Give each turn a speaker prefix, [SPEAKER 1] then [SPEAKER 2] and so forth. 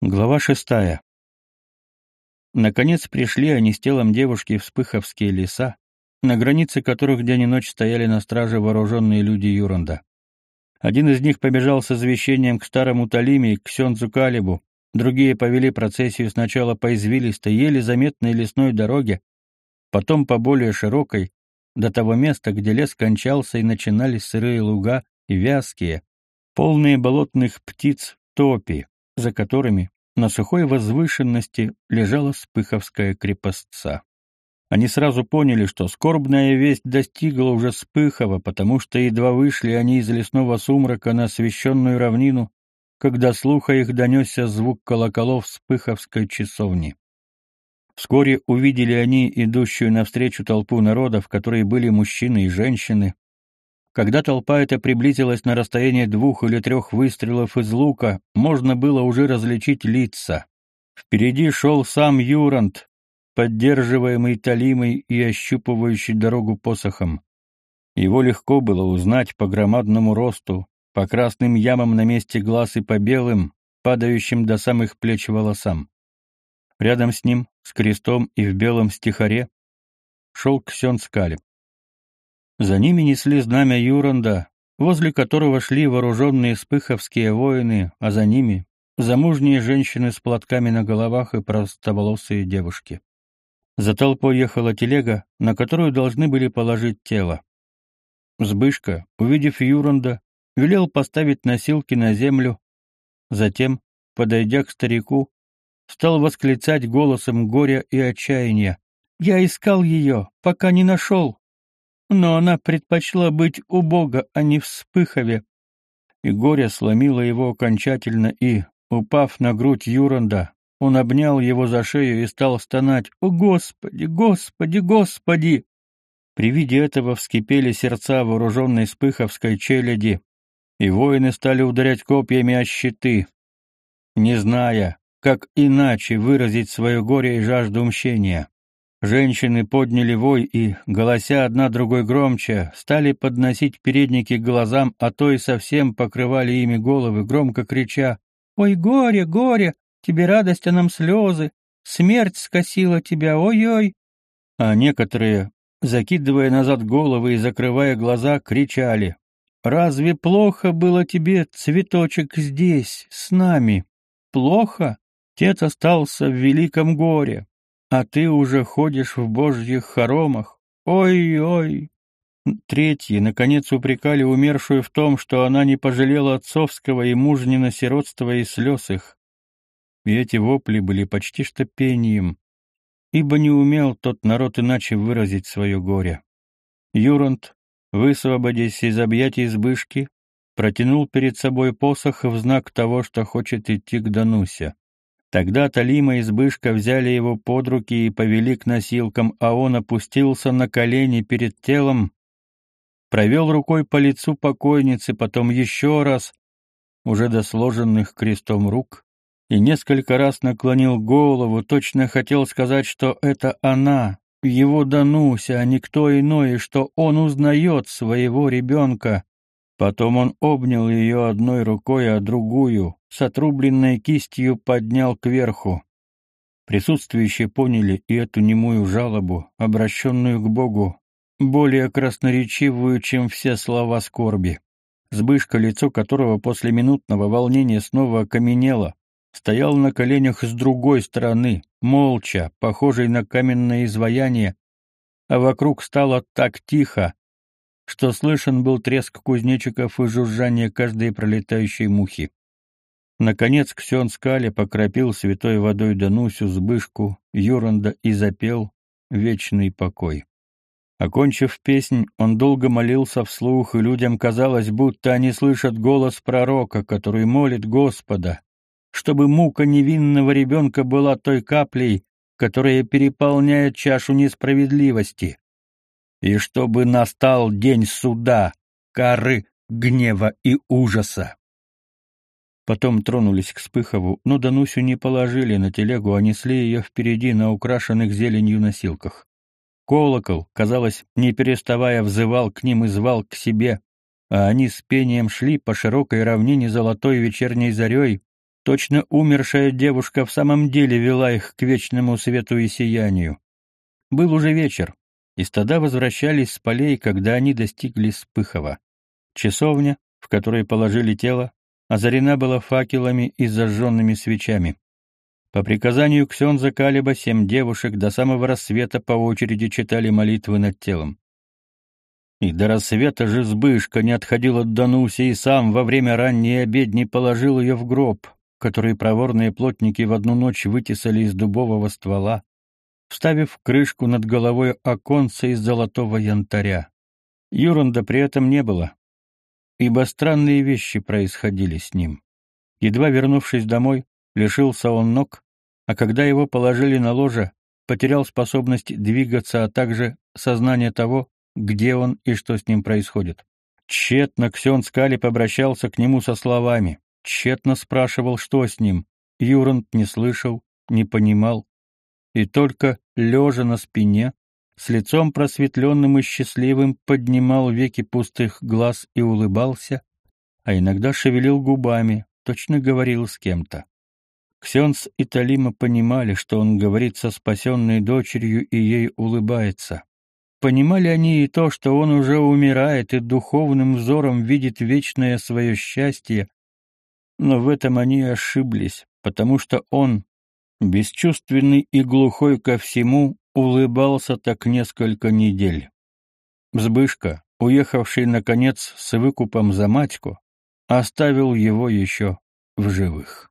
[SPEAKER 1] Глава шестая. Наконец пришли они с телом девушки в Спыховские леса, на границе которых день и ночь стояли на страже вооруженные люди Юранда. Один из них побежал с извещением к старому Талиме и к Сензу Калибу, другие повели процессию сначала по извилистой, еле заметной лесной дороге, потом по более широкой, до того места, где лес кончался и начинались сырые луга и вязкие, полные болотных птиц, топи, за которыми на сухой возвышенности лежала Спыховская крепостца. Они сразу поняли, что скорбная весть достигла уже Спыхова, потому что едва вышли они из лесного сумрака на освещенную равнину, когда слуха их донесся звук колоколов Спыховской часовни. Вскоре увидели они идущую навстречу толпу народа, в которой были мужчины и женщины, когда толпа эта приблизилась на расстояние двух или трех выстрелов из лука, можно было уже различить лица. Впереди шел сам Юрант, поддерживаемый Талимой и ощупывающий дорогу посохом. Его легко было узнать по громадному росту, по красным ямам на месте глаз и по белым, падающим до самых плеч волосам. Рядом с ним, с крестом и в белом стихаре, шел Ксен Скалеб. За ними несли знамя Юранда, возле которого шли вооруженные спыховские воины, а за ними — замужние женщины с платками на головах и простоволосые девушки. За толпой ехала телега, на которую должны были положить тело. Збышка, увидев Юранда, велел поставить носилки на землю, затем, подойдя к старику, стал восклицать голосом горя и отчаяния. «Я искал ее, пока не нашел но она предпочла быть у Бога, а не в Спыхове. И горе сломило его окончательно, и, упав на грудь Юранда, он обнял его за шею и стал стонать «О, Господи, Господи, Господи!» При виде этого вскипели сердца вооруженной спыховской челяди, и воины стали ударять копьями о щиты, не зная, как иначе выразить свое горе и жажду мщения. Женщины подняли вой и, голося одна другой громче, стали подносить передники к глазам, а то и совсем покрывали ими головы, громко крича «Ой, горе, горе! Тебе радость, а нам слезы! Смерть скосила тебя, ой-ой!» А некоторые, закидывая назад головы и закрывая глаза, кричали «Разве плохо было тебе, цветочек, здесь, с нами? Плохо? Тет остался в великом горе, а ты уже ходишь в божьих хоромах. Ой-ой!» Третьи, наконец, упрекали умершую в том, что она не пожалела отцовского и мужнина сиротства и слез их. И эти вопли были почти что пением, ибо не умел тот народ иначе выразить свое горе. Юрант, высвободясь из объятий избышки, протянул перед собой посох в знак того, что хочет идти к Данусе. Тогда Талима и Збышка взяли его под руки и повели к носилкам, а он опустился на колени перед телом, провел рукой по лицу покойницы, потом еще раз, уже до сложенных крестом рук, и несколько раз наклонил голову, точно хотел сказать, что это она, его Дануся, а не кто иной, и что он узнает своего ребенка. Потом он обнял ее одной рукой, а другую, с отрубленной кистью, поднял кверху. Присутствующие поняли и эту немую жалобу, обращенную к Богу, более красноречивую, чем все слова скорби. Сбышка, лицо которого после минутного волнения снова окаменело, стоял на коленях с другой стороны, молча, похожий на каменное изваяние, а вокруг стало так тихо, что слышен был треск кузнечиков и жужжание каждой пролетающей мухи. Наконец Ксен Скаля покропил святой водой Данусю, Збышку, Юранда и запел «Вечный покой». Окончив песнь, он долго молился вслух, и людям казалось, будто они слышат голос пророка, который молит Господа, чтобы мука невинного ребенка была той каплей, которая переполняет чашу несправедливости и чтобы настал день суда, кары, гнева и ужаса. Потом тронулись к Спыхову, но Данусю не положили на телегу, а несли ее впереди на украшенных зеленью носилках. Колокол, казалось, не переставая взывал к ним и звал к себе, а они с пением шли по широкой равнине золотой вечерней зарей, Точно умершая девушка в самом деле вела их к вечному свету и сиянию. Был уже вечер, и стада возвращались с полей, когда они достигли Спыхова. Часовня, в которой положили тело, озарена была факелами и зажженными свечами. По приказанию Ксенза Калиба семь девушек до самого рассвета по очереди читали молитвы над телом. И до рассвета же Збышка не отходил от Дануси и сам во время ранней обедни положил ее в гроб, который проворные плотники в одну ночь вытесали из дубового ствола, вставив крышку над головой оконца из золотого янтаря. Юрунда при этом не было, ибо странные вещи происходили с ним. Едва вернувшись домой, лишился он ног, а когда его положили на ложе, потерял способность двигаться, а также сознание того, где он и что с ним происходит. Тщетно Ксен Скалип обращался к нему со словами, тщетно спрашивал, что с ним. Юрант не слышал, не понимал, и только, лежа на спине, с лицом просветленным и счастливым поднимал веки пустых глаз и улыбался, а иногда шевелил губами, точно говорил с кем-то. Ксенс и Талима понимали, что он говорит со спасенной дочерью и ей улыбается. Понимали они и то, что он уже умирает и духовным взором видит вечное свое счастье, но в этом они ошиблись, потому что он, бесчувственный и глухой ко всему, улыбался так несколько недель. Взбышка, уехавший, наконец, с выкупом за матьку, оставил его еще в живых.